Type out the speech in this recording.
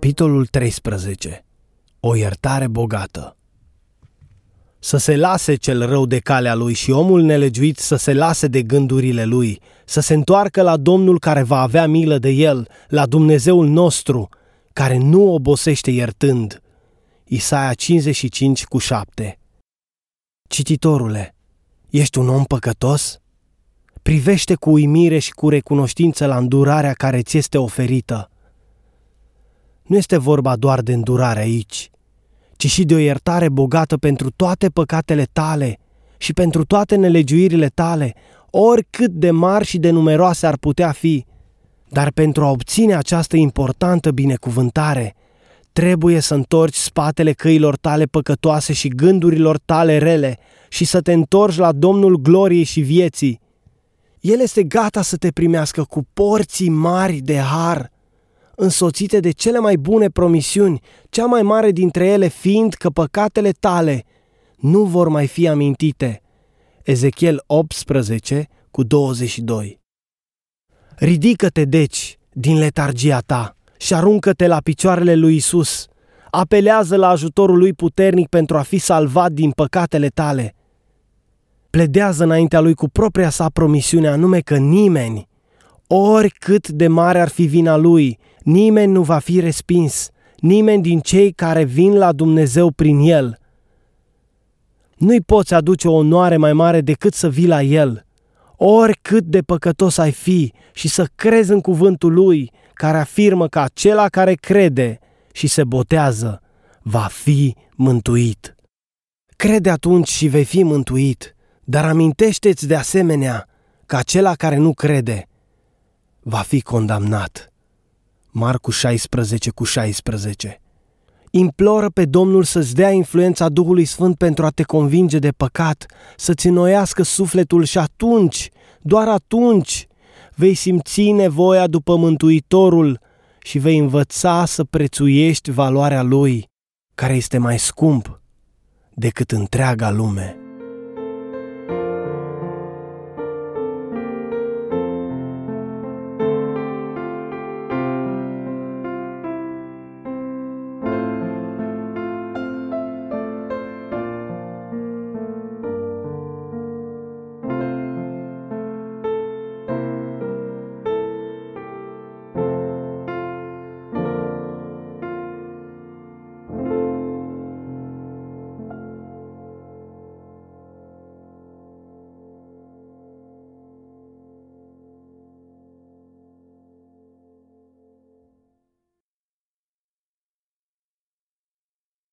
Capitolul 13. O iertare bogată. Să se lase cel rău de calea lui și omul nelegiuit să se lase de gândurile lui, să se întoarcă la Domnul care va avea milă de el, la Dumnezeul nostru, care nu obosește iertând. Isaia 55 cu 7 Cititorule, ești un om păcătos? Privește cu uimire și cu recunoștință la îndurarea care ți este oferită – nu este vorba doar de îndurare aici, ci și de o iertare bogată pentru toate păcatele tale și pentru toate nelegiuirile tale, oricât de mari și de numeroase ar putea fi. Dar pentru a obține această importantă binecuvântare, trebuie să întorci spatele căilor tale păcătoase și gândurilor tale rele și să te întorci la Domnul gloriei și vieții. El este gata să te primească cu porții mari de har – însoțite de cele mai bune promisiuni, cea mai mare dintre ele fiind că păcatele tale nu vor mai fi amintite. Ezechiel 18 cu 22 Ridică-te deci din letargia ta și aruncă-te la picioarele lui Isus. Apelează la ajutorul lui puternic pentru a fi salvat din păcatele tale. Pledează înaintea lui cu propria sa promisiune anume că nimeni, oricât de mare ar fi vina lui, Nimeni nu va fi respins, nimeni din cei care vin la Dumnezeu prin El. Nu-i poți aduce o onoare mai mare decât să vii la El, oricât de păcătos ai fi și să crezi în cuvântul Lui, care afirmă că acela care crede și se botează va fi mântuit. Crede atunci și vei fi mântuit, dar amintește-ți de asemenea că acela care nu crede va fi condamnat. Marcu 16 cu 16. Imploră pe Domnul să-ți dea influența Duhului Sfânt pentru a te convinge de păcat, să-ți înnoiască sufletul și atunci, doar atunci, vei simți nevoia după Mântuitorul și vei învăța să prețuiești valoarea Lui, care este mai scump decât întreaga lume.